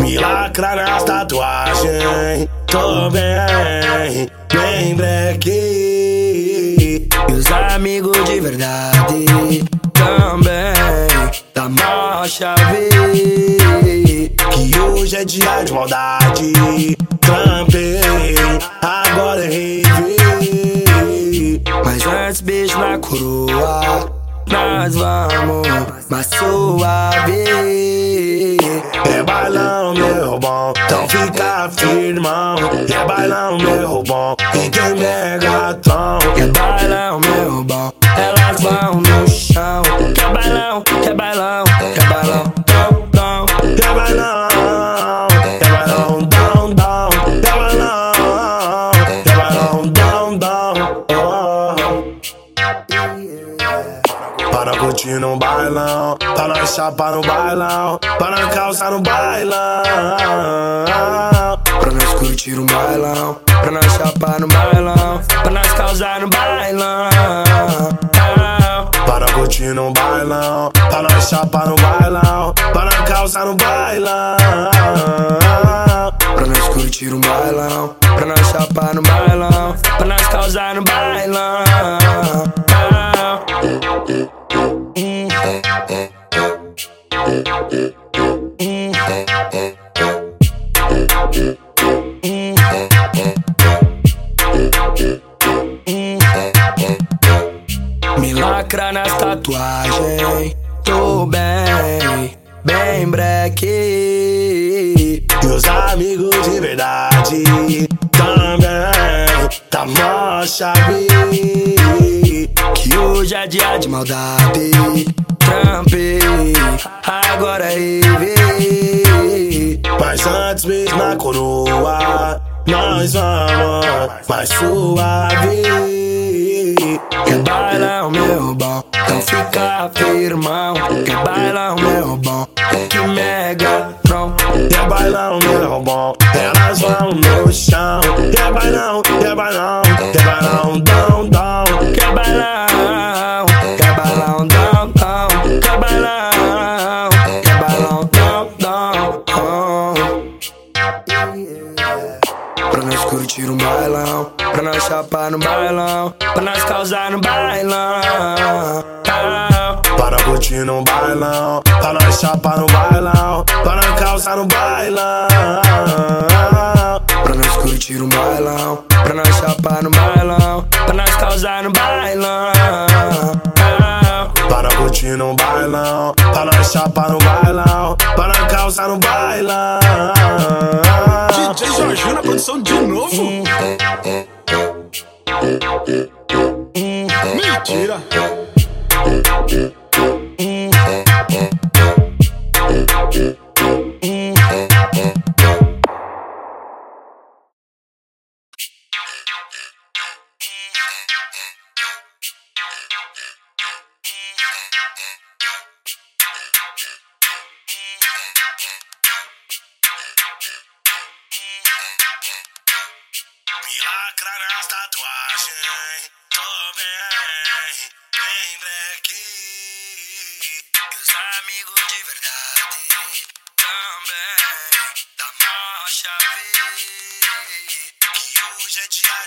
Me lacra nas tatuagens, tô bem, bem breque. E os amigos de verdade também da mó chave. Hoje é dia de maldade. Trampei, agora é. Mas antes beijo na coroa, nós vamos mais suave. É bailão, meu bom, então fica firmão. É bailão, meu bom, e tem megatron. Quer bailão, meu bom, elas vão curtir no bailão, para nós chapar no bailão, para nós calçar no bailão. Pra nós curtir um bailão, pra nós chapar no bailão, pra nós causar no bailão. Para curtir no bailão, para nós chapar no bailão, para nós calçar no bailão. Pra nós curtir um bailão, pra nós chapar no bailão, pra nós causar no bailão. Me lacra nas tatuagens, tô bem, bem breque. E os amigos de verdade também tá mó chave. Que hoje é dia de maldade. Trampei, agora é rave. Mas antes mesmo na coroa, nós vamos mais suave. Quer bailão, meu bom, então fica firmão. Quer bailão, meu bom, que mega tron. É bailão, meu bom, elas vão no chão. É bailão, é bailão, é bailão, nós curtir um bailão, pra nós chapar no bailão, pra nós causar no bailão. Para curtir no bailão, para nós chapar no bailão, para nós calçar no bailão. Pra nós curtir um bailão, pra nós chapar no bailão, pra nós causar no bailão. Para curtir no bailão, para nós chapar no bailão, para calçar no bailão. DJ Jorginho na produção de novo. Mentira. Chave. Que hoje é dia.